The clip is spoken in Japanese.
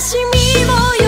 しみも